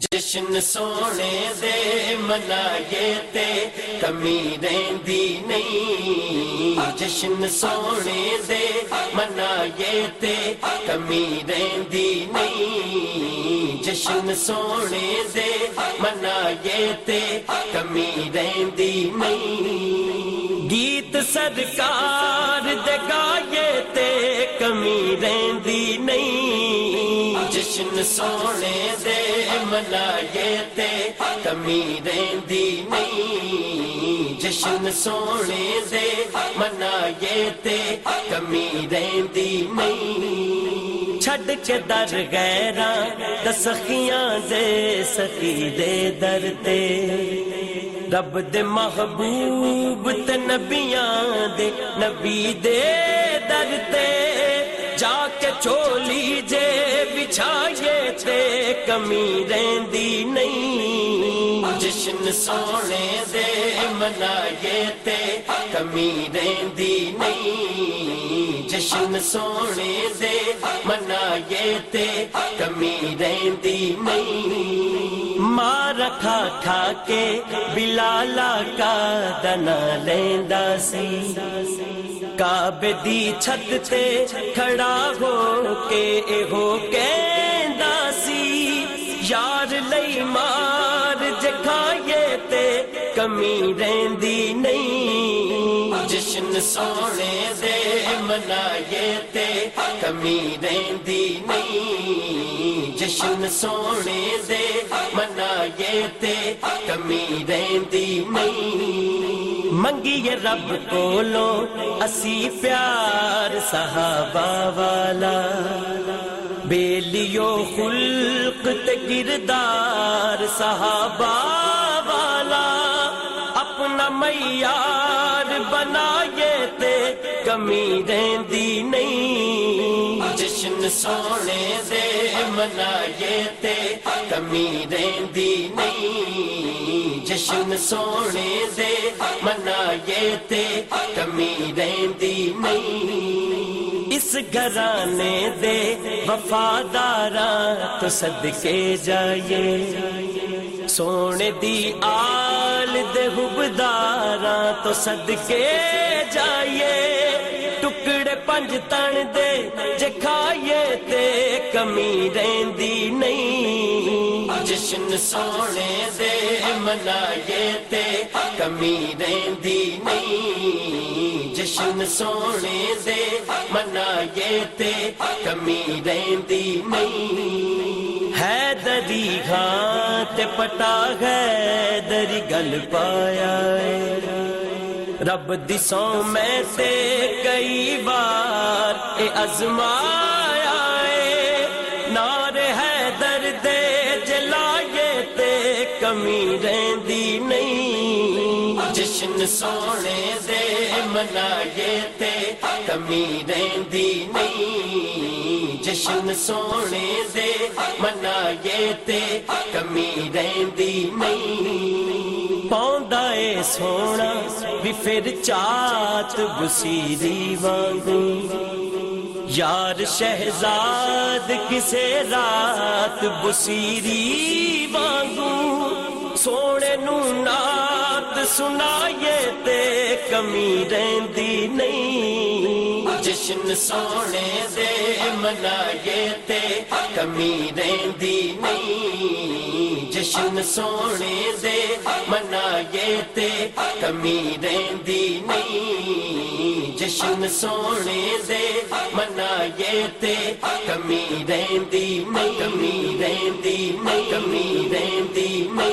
جشن سونے دے منائے تے کمی رہندی نہیں۔ جشن سونے دے منائے تے کمی رہندی نہیں۔ جشن سونے دے منائے تے کمی رہندی نہیں۔ گیت سرکار دے گائے تے کمی رہندی نہیں۔ جشن سونے دے منائے تے کمی رہندی نہیں۔ جشن سونے دے، منائے تے کمی رہندی نہیں۔ چھڈ کے در غیراں دسخیاں دے، سخی دے در تے۔ رب دے محبوب تے نبیاں دے، نبی دے در تے۔ جا کے چولی جے بچھائے تے کمی رہندی نہیں۔ جشن سونے دے منائے تے کمی رہندی نہیں۔ جشن سونے دے منائے تے کمی رہندی نہیں۔ مار کھا کھا کے بلالا کا دنا لیندا سی۔ کعبے دی چھت تے کھڑا ہو کے اے ہو کہندا سی، یار لئی مار جکھائے تے کمی رہندی نہیں۔ جشن سونے دے منائے تے کمی رہندی نہیں۔ جشن سونے دے منائے تے کمی رہندی نہیں۔ منگیے رب کولو اسی پیار صحابہ والا۔ بیلیو خلق تے کردار صحابہ والا۔ اپنا معیار بنائے تے کمی رہندی نہیں۔ جشن سونے دے منائے تے کمی رہندی نہیں، جشن سونے دے منائے تے کمی رہندی نہیں۔ اس گھرانے دے وفاداراں تو صدقے جائیے سونے دی آل دے حبداراں تو صدقے جائیے پنج تن دے جے کھائیے تے کمی رہندی نہیں۔ جشن سونے دے منائے تے کمی رہندی نہیں۔ جشن سونے دے منائے تے کمی رہندی نہیں۔ ہے دری گھات پٹا ہے دری گل پایا رب دسوں میں سے کئی بار اے ازمایا نار ہے درد جلائے تے کمی رہندی نہیں۔ جشن سونے دے منائے تے کمی رہندی نہیں۔ جشن سونے دے منائے تے کمی رہندی نہیں۔ پوندا اے سونا بھی پھر چات بسیری وانگو یار شہزاد کسے رات بسیری وانگو۔ سونے نو نات سنائے تے کمی رہندی نہیں۔ جشن سونے دے منائے تے کمی رہندی نہیں۔ جشن سونے دے منائے تے کمی رہندی نہیں۔ جشن سونے دے منائے تے کمی رہندی نہیں۔ کمی رہندی نہیں۔